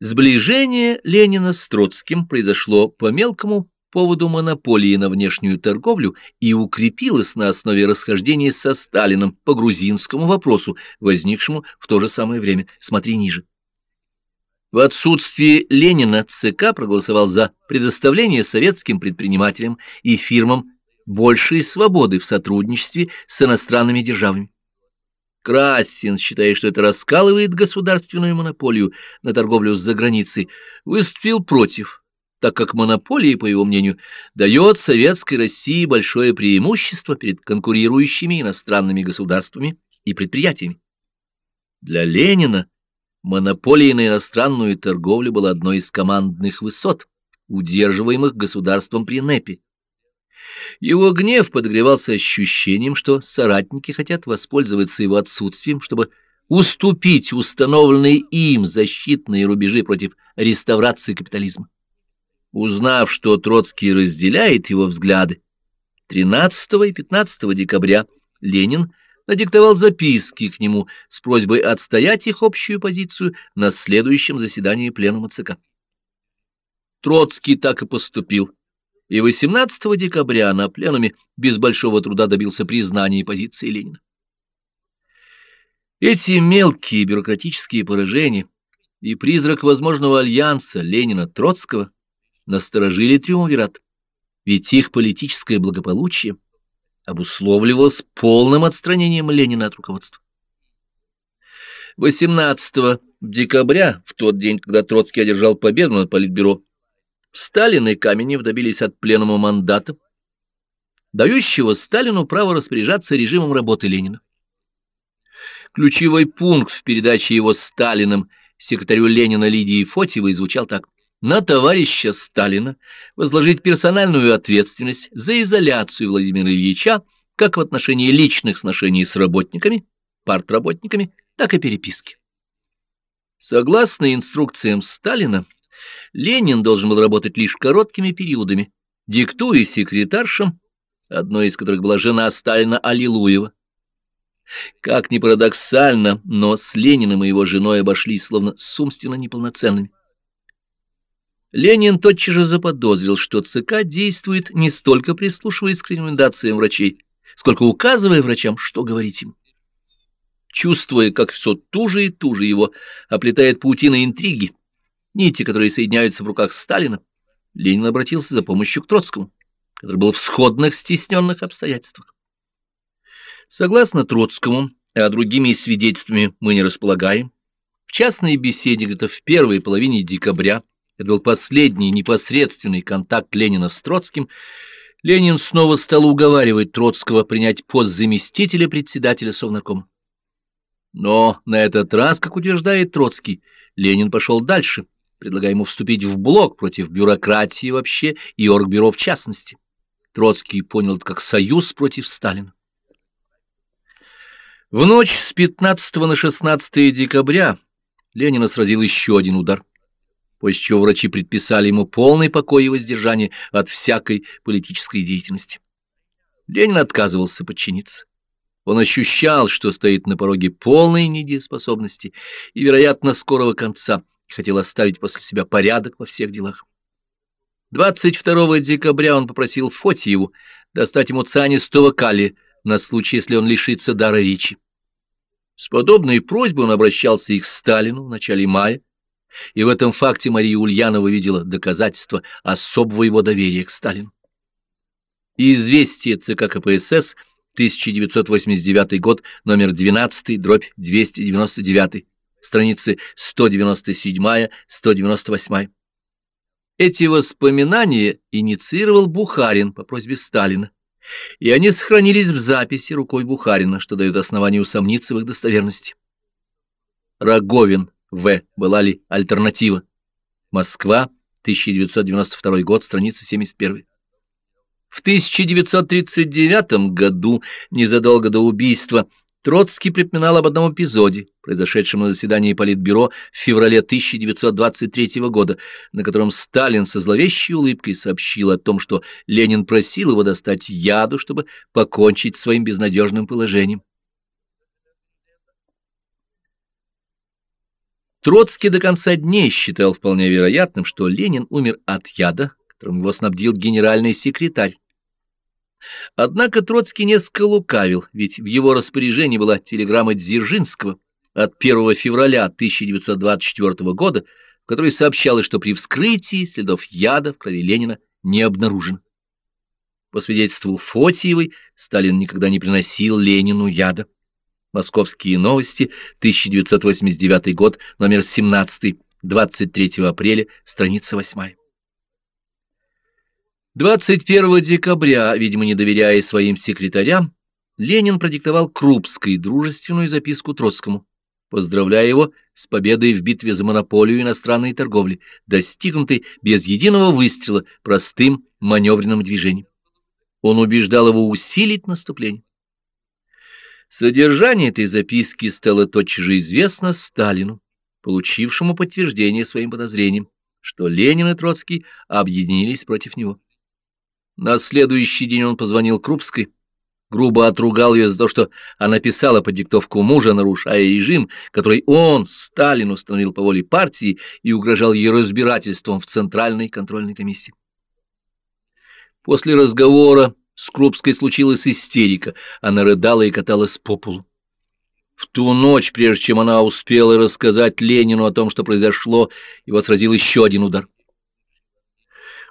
Сближение Ленина с Троцким произошло по мелкому поводу монополии на внешнюю торговлю и укрепилось на основе расхождения со Сталином по грузинскому вопросу, возникшему в то же самое время. Смотри ниже. В отсутствие Ленина ЦК проголосовал за предоставление советским предпринимателям и фирмам большей свободы в сотрудничестве с иностранными державами. Красин, считая, что это раскалывает государственную монополию на торговлю с заграницей, выступил против, так как монополия, по его мнению, дает советской России большое преимущество перед конкурирующими иностранными государствами и предприятиями. Для Ленина монополия на иностранную торговлю была одной из командных высот, удерживаемых государством при НЭПе. Его гнев подогревался ощущением, что соратники хотят воспользоваться его отсутствием, чтобы уступить установленные им защитные рубежи против реставрации капитализма. Узнав, что Троцкий разделяет его взгляды, 13 и 15 декабря Ленин надиктовал записки к нему с просьбой отстоять их общую позицию на следующем заседании Пленума ЦК. Троцкий так и поступил и 18 декабря на пленуме без большого труда добился признания позиции Ленина. Эти мелкие бюрократические поражения и призрак возможного альянса Ленина-Троцкого насторожили триумвират, ведь их политическое благополучие обусловливалось полным отстранением Ленина от руководства. 18 декабря, в тот день, когда Троцкий одержал победу над Политбюро, Сталин и Каменев добились от пленума мандата, дающего Сталину право распоряжаться режимом работы Ленина. Ключевой пункт в передаче его Сталином секретарю Ленина Лидии Фотьевой звучал так. На товарища Сталина возложить персональную ответственность за изоляцию Владимира Ильича как в отношении личных сношений с работниками, партработниками, так и переписки. Согласно инструкциям Сталина, Ленин должен был работать лишь короткими периодами, диктуя секретаршам, одной из которых была жена Сталина Аллилуева. Как ни парадоксально, но с Лениным и его женой обошлись словно с неполноценными. Ленин тотчас же заподозрил, что ЦК действует не столько прислушиваясь к рекомендациям врачей, сколько указывая врачам, что говорить им. Чувствуя, как все туже и туже его оплетает паутина интриги, нити, которые соединяются в руках Сталина, Ленин обратился за помощью к Троцкому, который был в сходных стесненных обстоятельствах. Согласно Троцкому, а другими свидетельствами мы не располагаем, в частной беседе где-то в первой половине декабря, это был последний непосредственный контакт Ленина с Троцким, Ленин снова стал уговаривать Троцкого принять пост заместителя председателя Совнаркома. Но на этот раз, как утверждает Троцкий, Ленин пошел дальше – предлагая ему вступить в блок против бюрократии вообще и оргбюро в частности. Троцкий понял это как союз против Сталина. В ночь с 15 на 16 декабря Ленина сразил еще один удар, после чего врачи предписали ему полный покой и воздержание от всякой политической деятельности. Ленин отказывался подчиниться. Он ощущал, что стоит на пороге полной недееспособности и, вероятно, скорого конца – и хотел оставить после себя порядок во всех делах. 22 декабря он попросил Фотиеву достать ему цианистого калия на случай, если он лишится дара речи. С подобной просьбой он обращался и к Сталину в начале мая, и в этом факте Мария Ульянова видела доказательство особого его доверия к Сталину. Известие ЦК КПСС, 1989 год, номер 12, дробь 299, страницы 197-198. Эти воспоминания инициировал Бухарин по просьбе Сталина, и они сохранились в записи рукой Бухарина, что дает основание усомниться в их достоверности. Роговин, В. Была ли альтернатива? Москва, 1992 год, страница 71. В 1939 году, незадолго до убийства Троцкий припоминал об одном эпизоде, произошедшем на заседании Политбюро в феврале 1923 года, на котором Сталин со зловещей улыбкой сообщил о том, что Ленин просил его достать яду, чтобы покончить с своим безнадежным положением. Троцкий до конца дней считал вполне вероятным, что Ленин умер от яда, которым его снабдил генеральный секретарь. Однако Троцкий несколько лукавил, ведь в его распоряжении была телеграмма Дзержинского от 1 февраля 1924 года, в которой сообщалось, что при вскрытии следов яда в крови Ленина не обнаружено. По свидетельству Фотиевой, Сталин никогда не приносил Ленину яда. Московские новости, 1989 год, номер 17, 23 апреля, страница 8. 21 декабря, видимо, не доверяя своим секретарям, Ленин продиктовал Крупской дружественную записку Троцкому, поздравляя его с победой в битве за монополию иностранной торговли, достигнутой без единого выстрела простым маневренным движением. Он убеждал его усилить наступление. Содержание этой записки стало тотчас же известно Сталину, получившему подтверждение своим подозрениям, что Ленин и Троцкий объединились против него. На следующий день он позвонил Крупской, грубо отругал ее за то, что она писала под диктовку мужа, нарушая режим, который он, Сталин, установил по воле партии и угрожал ей разбирательством в Центральной контрольной комиссии. После разговора с Крупской случилась истерика, она рыдала и каталась по полу. В ту ночь, прежде чем она успела рассказать Ленину о том, что произошло, его сразил еще один удар.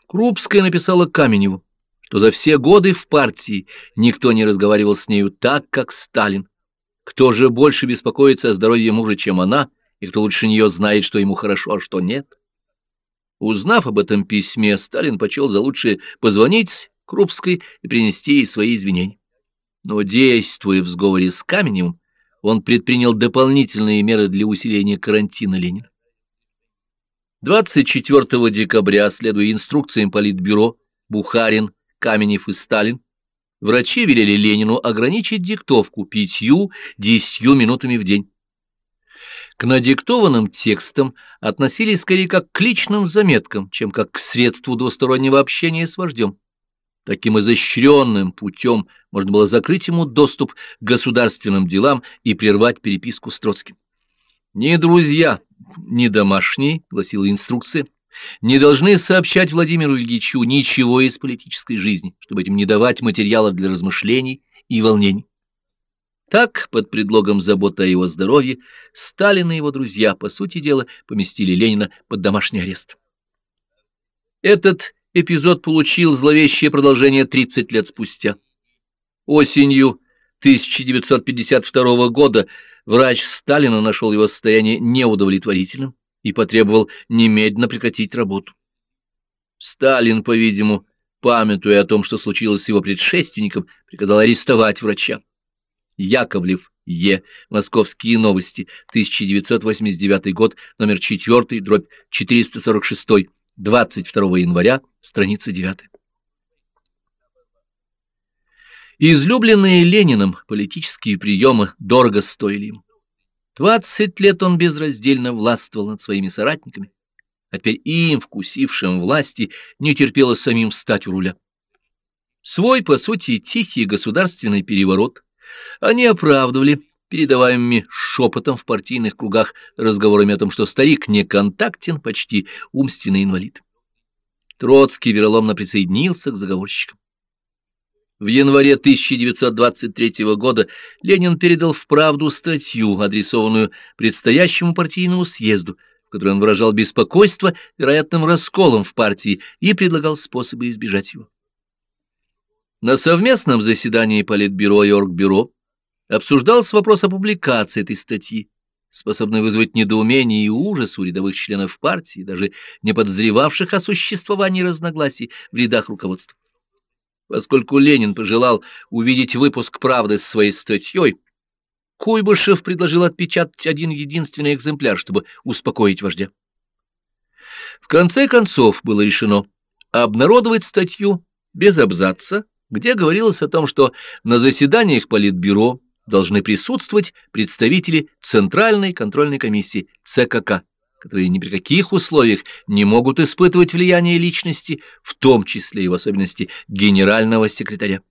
Крупская написала Каменеву, что за все годы в партии никто не разговаривал с нею так, как Сталин. Кто же больше беспокоится о здоровье мужа, чем она, и кто лучше нее знает, что ему хорошо, а что нет? Узнав об этом письме, Сталин почел за лучшее позвонить Крупской и принести ей свои извинения. Но, действуя в сговоре с Каменевым, он предпринял дополнительные меры для усиления карантина Ленина. 24 декабря, следуя инструкциям Политбюро, Бухарин Каменев и Сталин, врачи велели Ленину ограничить диктовку пятью-десятью минутами в день. К надиктованным текстам относились скорее как к личным заметкам, чем как к средству двустороннего общения с вождем. Таким изощренным путем можно было закрыть ему доступ к государственным делам и прервать переписку с Троцким. «Ни друзья, ни домашние», — гласила инструкция, не должны сообщать Владимиру Ильичу ничего из политической жизни, чтобы этим не давать материала для размышлений и волнений. Так, под предлогом заботы о его здоровье, Сталин и его друзья, по сути дела, поместили Ленина под домашний арест. Этот эпизод получил зловещее продолжение 30 лет спустя. Осенью 1952 года врач Сталина нашел его состояние неудовлетворительным и потребовал немедленно прекратить работу. Сталин, по-видимому, памятуя о том, что случилось с его предшественником, приказал арестовать врача. Яковлев Е. Московские новости, 1989 год, номер 4, дробь 446, 22 января, страница 9. Излюбленные Лениным политические приемы дорого стоили им. Двадцать лет он безраздельно властвовал над своими соратниками, а теперь им, вкусившим власти, не терпело самим встать у руля. Свой, по сути, тихий государственный переворот они оправдывали передаваемыми шепотом в партийных кругах разговорами о том, что старик не контактен, почти умственный инвалид. Троцкий вероломно присоединился к заговорщикам. В январе 1923 года Ленин передал в «Правду» статью, адресованную предстоящему партийному съезду, в которой он выражал беспокойство вероятным расколом в партии и предлагал способы избежать его. На совместном заседании Политбюро и Оргбюро обсуждался вопрос о публикации этой статьи, способной вызвать недоумение и ужас у рядовых членов партии, даже не подозревавших о существовании разногласий в рядах руководства. Поскольку Ленин пожелал увидеть выпуск «Правды» с своей статьей, Куйбышев предложил отпечатать один единственный экземпляр, чтобы успокоить вождя. В конце концов было решено обнародовать статью без абзаца, где говорилось о том, что на заседаниях Политбюро должны присутствовать представители Центральной контрольной комиссии ЦКК которые ни при каких условиях не могут испытывать влияние личности, в том числе и в особенности генерального секретаря.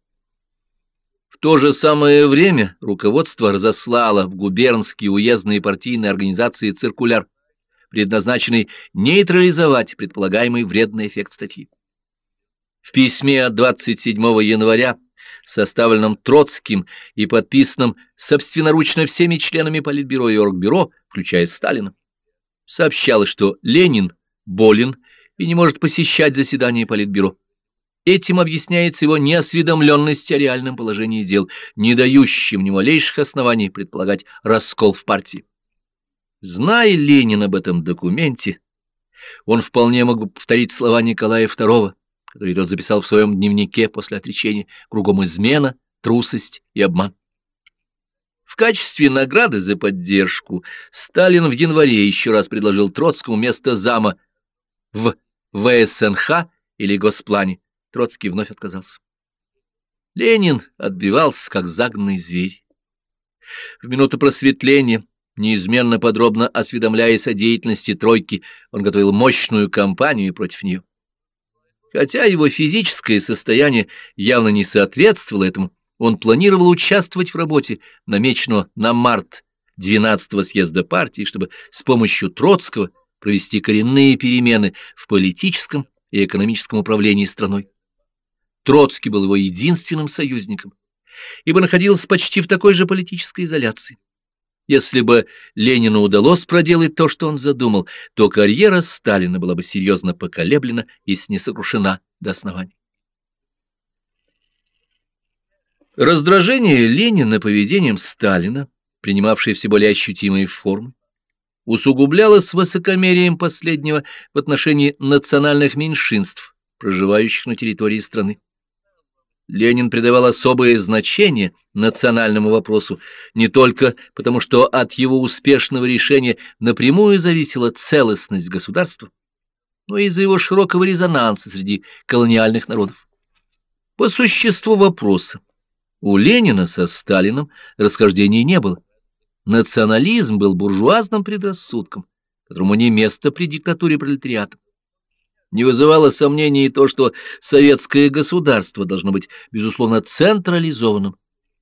В то же самое время руководство разослало в губернские уездные партийные организации циркуляр, предназначенный нейтрализовать предполагаемый вредный эффект статьи. В письме от 27 января, составленном Троцким и подписанном собственноручно всеми членами Политбюро и Оргбюро, включая Сталина, сообщалось, что Ленин болен и не может посещать заседания Политбюро. Этим объясняется его неосведомленность о реальном положении дел, не дающим ни малейших оснований предполагать раскол в партии. Зная Ленин об этом документе, он вполне мог бы повторить слова Николая II, которые тот записал в своем дневнике после отречения, кругом измена, трусость и обман. В качестве награды за поддержку Сталин в январе еще раз предложил Троцкому место зама в ВСНХ или Госплане. Троцкий вновь отказался. Ленин отбивался, как загнанный зверь. В минуту просветления, неизменно подробно осведомляясь о деятельности тройки, он готовил мощную кампанию против нее. Хотя его физическое состояние явно не соответствовало этому, он планировал участвовать в работе, намеченного на март 12-го съезда партии, чтобы с помощью Троцкого провести коренные перемены в политическом и экономическом управлении страной. Троцкий был его единственным союзником, ибо находился почти в такой же политической изоляции. Если бы Ленину удалось проделать то, что он задумал, то карьера Сталина была бы серьезно поколеблена и снесокрушена до основания. Раздражение Ленина поведением Сталина, принимавшее все более ощутимые формы, усугублялось высокомерием последнего в отношении национальных меньшинств, проживающих на территории страны. Ленин придавал особое значение национальному вопросу не только потому, что от его успешного решения напрямую зависела целостность государства, но и из-за его широкого резонанса среди колониальных народов. По существу вопроса у Ленина со Сталином расхождений не было. Национализм был буржуазным предрассудком, которому не место при диктатуре пролетариата. Не вызывало сомнений то, что советское государство должно быть, безусловно, централизованным,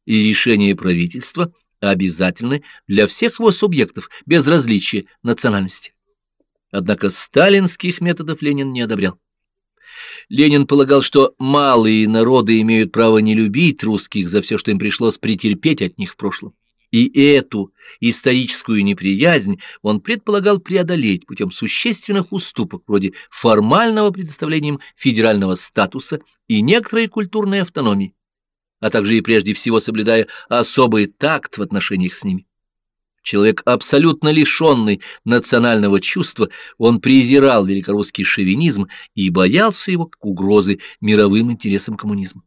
и решения правительства обязательны для всех его субъектов, без различия национальности. Однако сталинских методов Ленин не одобрял. Ленин полагал, что малые народы имеют право не любить русских за все, что им пришлось претерпеть от них в прошлом. И эту историческую неприязнь он предполагал преодолеть путем существенных уступок, вроде формального предоставления им федерального статуса и некоторой культурной автономии, а также и прежде всего соблюдая особый такт в отношениях с ними. Человек, абсолютно лишенный национального чувства, он презирал великорусский шовинизм и боялся его как угрозы мировым интересам коммунизма.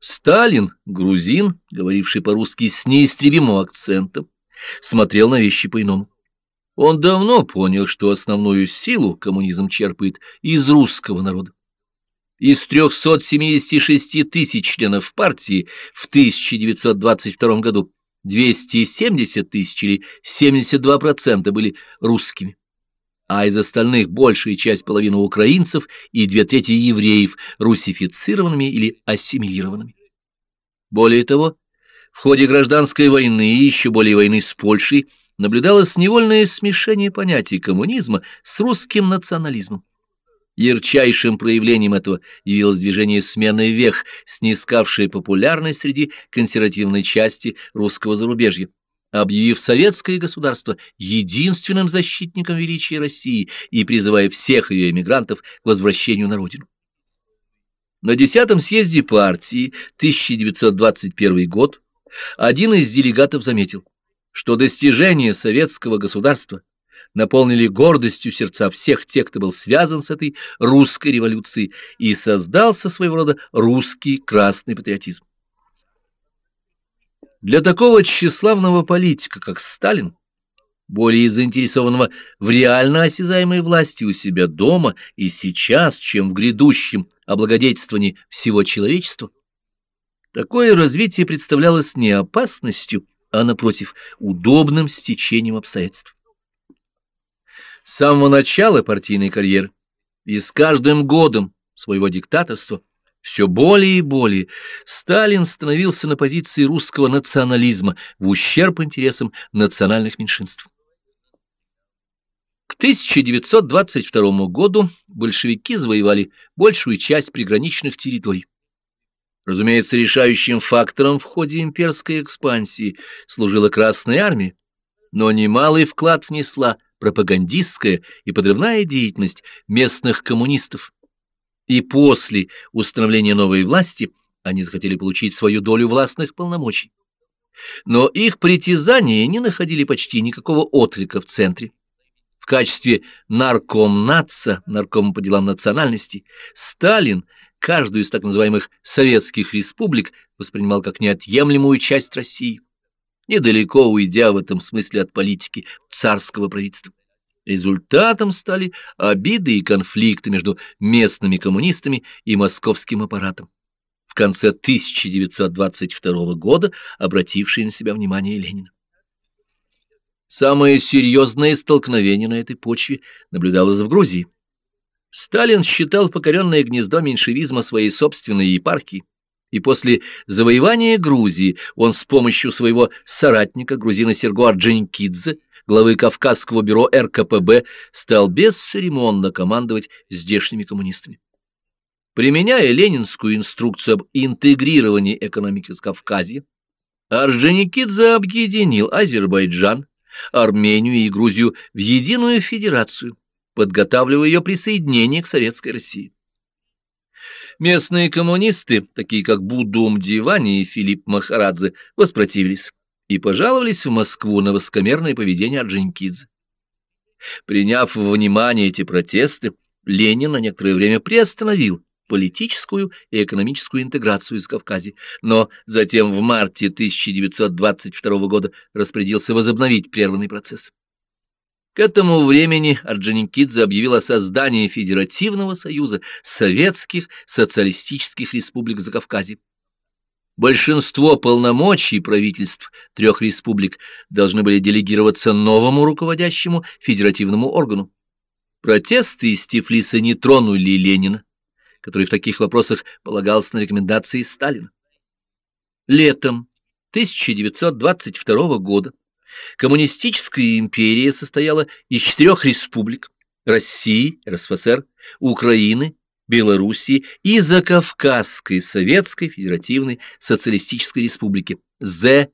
Сталин, грузин, говоривший по-русски с неистребимым акцентом, смотрел на вещи по-иному. Он давно понял, что основную силу коммунизм черпает из русского народа. Из 376 тысяч членов партии в 1922 году 270 тысяч или 72% были русскими а из остальных большая часть половины украинцев и две трети евреев русифицированными или ассимилированными. Более того, в ходе гражданской войны и еще более войны с Польшей наблюдалось невольное смешение понятий коммунизма с русским национализмом. Ярчайшим проявлением этого явилось движение смены вех, снискавшее популярность среди консервативной части русского зарубежья объявив советское государство единственным защитником величия России и призывая всех ее эмигрантов к возвращению на родину. На десятом съезде партии 1921 год один из делегатов заметил, что достижения советского государства наполнили гордостью сердца всех тех, кто был связан с этой русской революцией, и создался своего рода русский красный патриотизм. Для такого тщеславного политика, как Сталин, более заинтересованного в реально осязаемой власти у себя дома и сейчас, чем в грядущем облагодетельствовании всего человечества, такое развитие представлялось не опасностью, а, напротив, удобным стечением обстоятельств. С самого начала партийной карьеры и с каждым годом своего диктаторства все более и более Сталин становился на позиции русского национализма в ущерб интересам национальных меньшинств. 1922 году большевики завоевали большую часть приграничных территорий. Разумеется, решающим фактором в ходе имперской экспансии служила Красная Армия, но немалый вклад внесла пропагандистская и подрывная деятельность местных коммунистов. И после установления новой власти они захотели получить свою долю властных полномочий. Но их притязания не находили почти никакого отклика в центре. В качестве наркомнаца, наркома по делам национальности, Сталин каждую из так называемых советских республик воспринимал как неотъемлемую часть России, недалеко уйдя в этом смысле от политики царского правительства. Результатом стали обиды и конфликты между местными коммунистами и московским аппаратом. В конце 1922 года обратившие на себя внимание Ленина. Самое серьезное столкновение на этой почве наблюдалось в Грузии. Сталин считал покоренное гнездо меньшевизма своей собственной епархии, и после завоевания Грузии он с помощью своего соратника, грузина Серго Орджоникидзе, главы Кавказского бюро РКПБ, стал бесцеремонно командовать здешними коммунистами. Применяя ленинскую инструкцию об интегрировании экономики с Кавказья, Орджоникидзе объединил Азербайджан, Армению и Грузию в единую федерацию, подготавливая ее присоединение к Советской России. Местные коммунисты, такие как Будум Дивани и Филипп Махарадзе, воспротивились и пожаловались в Москву на воскомерное поведение Орджоникидзе. Приняв во внимание эти протесты, Ленин на некоторое время приостановил политическую и экономическую интеграцию из Кавказа, но затем в марте 1922 года распорядился возобновить прерванный процесс. К этому времени Орджоникидзе объявил о создании Федеративного союза Советских Социалистических Республик Закавказья. Большинство полномочий правительств трех республик должны были делегироваться новому руководящему федеративному органу. Протесты из Тифлиса не тронули Ленина который в таких вопросах полагался на рекомендации Сталина. Летом 1922 года коммунистическая империя состояла из четырех республик – России, РСФСР, Украины, Белоруссии и Закавказской Советской Федеративной Социалистической Республики – ЗСФСР.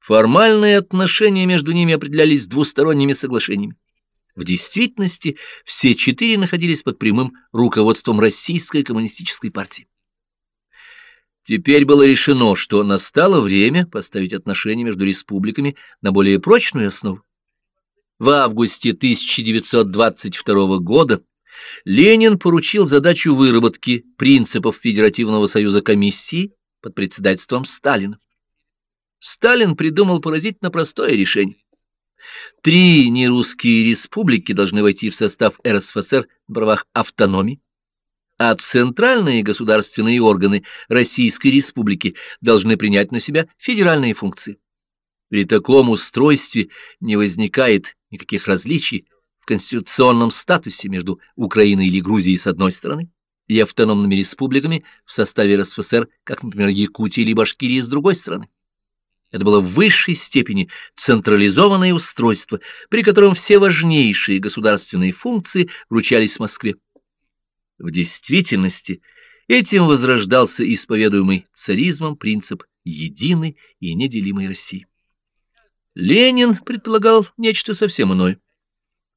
Формальные отношения между ними определялись двусторонними соглашениями. В действительности все четыре находились под прямым руководством Российской коммунистической партии. Теперь было решено, что настало время поставить отношения между республиками на более прочную основу. В августе 1922 года Ленин поручил задачу выработки принципов Федеративного союза комиссии под председательством Сталина. Сталин придумал поразительно простое решение. Три нерусские республики должны войти в состав РСФСР на правах автономии, а центральные государственные органы Российской Республики должны принять на себя федеральные функции. При таком устройстве не возникает никаких различий в конституционном статусе между Украиной или Грузией с одной стороны и автономными республиками в составе РСФСР, как, например, Якутии или Башкирии с другой стороны. Это было в высшей степени централизованное устройство, при котором все важнейшие государственные функции вручались Москве. В действительности этим возрождался исповедуемый царизмом принцип единой и неделимой России. Ленин предполагал нечто совсем иное.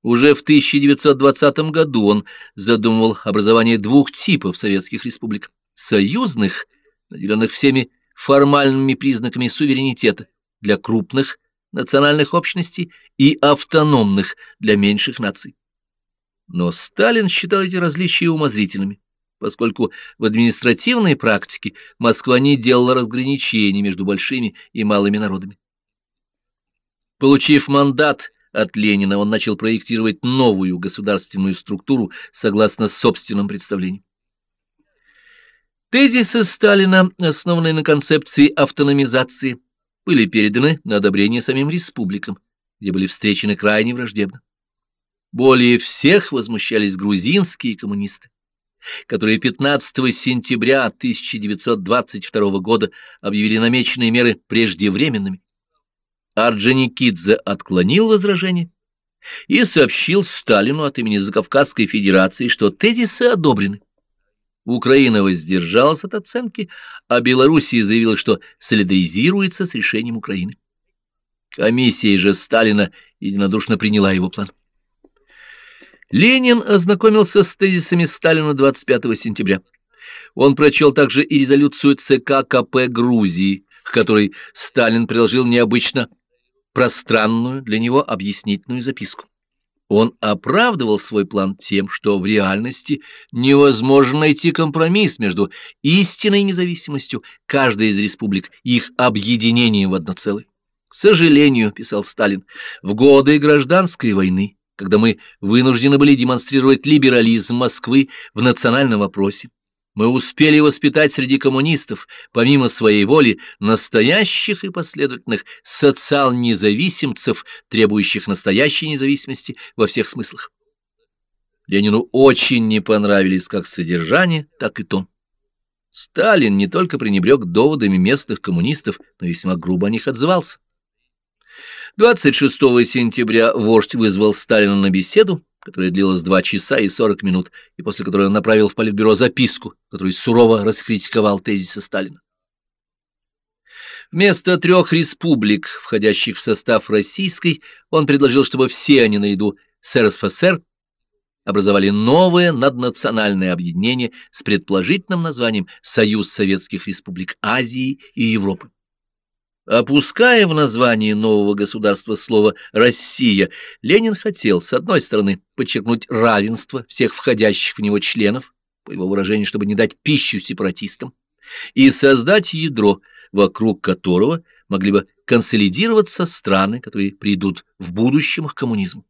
Уже в 1920 году он задумывал образование двух типов советских республик – союзных, наделенных всеми формальными признаками суверенитета для крупных национальных общностей и автономных для меньших наций. Но Сталин считал эти различия умозрительными, поскольку в административной практике Москва не делала разграничений между большими и малыми народами. Получив мандат от Ленина, он начал проектировать новую государственную структуру согласно собственным представлениям. Тезисы Сталина, основанные на концепции автономизации, были переданы на одобрение самим республикам, где были встречены крайне враждебно. Более всех возмущались грузинские коммунисты, которые 15 сентября 1922 года объявили намеченные меры преждевременными. Орджоникидзе отклонил возражение и сообщил Сталину от имени Закавказской Федерации, что тезисы одобрены. Украина воздержалась от оценки, а Белоруссия заявила, что солидаризируется с решением Украины. Комиссия же Сталина единодушно приняла его план. Ленин ознакомился с тезисами Сталина 25 сентября. Он прочел также и резолюцию ЦК КП Грузии, к которой Сталин приложил необычно пространную для него объяснительную записку. Он оправдывал свой план тем, что в реальности невозможно найти компромисс между истинной независимостью каждой из республик и их объединением в одно целое. К сожалению, писал Сталин, в годы гражданской войны, когда мы вынуждены были демонстрировать либерализм Москвы в национальном вопросе, мы успели воспитать среди коммунистов, помимо своей воли, настоящих и последовательных социал-независимцев, требующих настоящей независимости во всех смыслах. Ленину очень не понравились как содержание, так и тон. Сталин не только пренебрег доводами местных коммунистов, но весьма грубо о них отзывался. 26 сентября вождь вызвал Сталина на беседу, которая длилась два часа и сорок минут, и после которой он направил в Политбюро записку, которую сурово раскритиковал тезисы Сталина. Вместо трех республик, входящих в состав российской, он предложил, чтобы все они наряду с РСФСР образовали новое наднациональное объединение с предположительным названием «Союз Советских Республик Азии и Европы». Опуская в название нового государства слово «Россия», Ленин хотел, с одной стороны, подчеркнуть равенство всех входящих в него членов, по его выражению, чтобы не дать пищу сепаратистам, и создать ядро, вокруг которого могли бы консолидироваться страны, которые придут в будущем к коммунизму.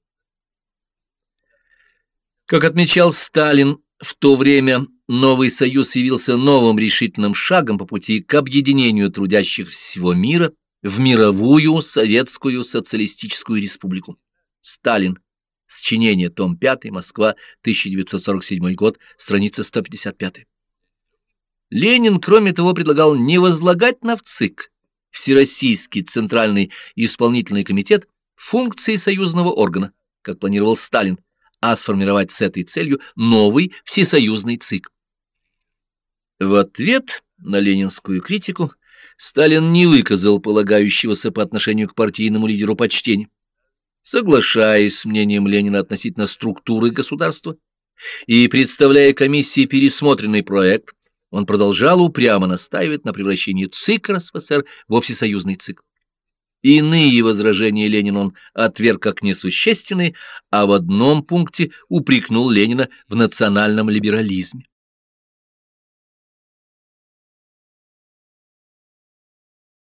Как отмечал Сталин, в то время новый союз явился новым решительным шагом по пути к объединению трудящих всего мира в мировую советскую социалистическую республику. Сталин. Сочинение. Том 5. Москва. 1947 год. Страница 155. Ленин, кроме того, предлагал не возлагать на ВЦИК, Всероссийский Центральный Исполнительный Комитет, функции союзного органа, как планировал Сталин, а сформировать с этой целью новый всесоюзный ЦИК. В ответ на ленинскую критику Сталин не выказал полагающегося по отношению к партийному лидеру почтения. Соглашаясь с мнением Ленина относительно структуры государства и представляя комиссии пересмотренный проект, он продолжал упрямо настаивать на превращении ЦИК РСФСР в всесоюзный ЦИК. Иные возражения Ленин он отверг как несущественные, а в одном пункте упрекнул Ленина в национальном либерализме.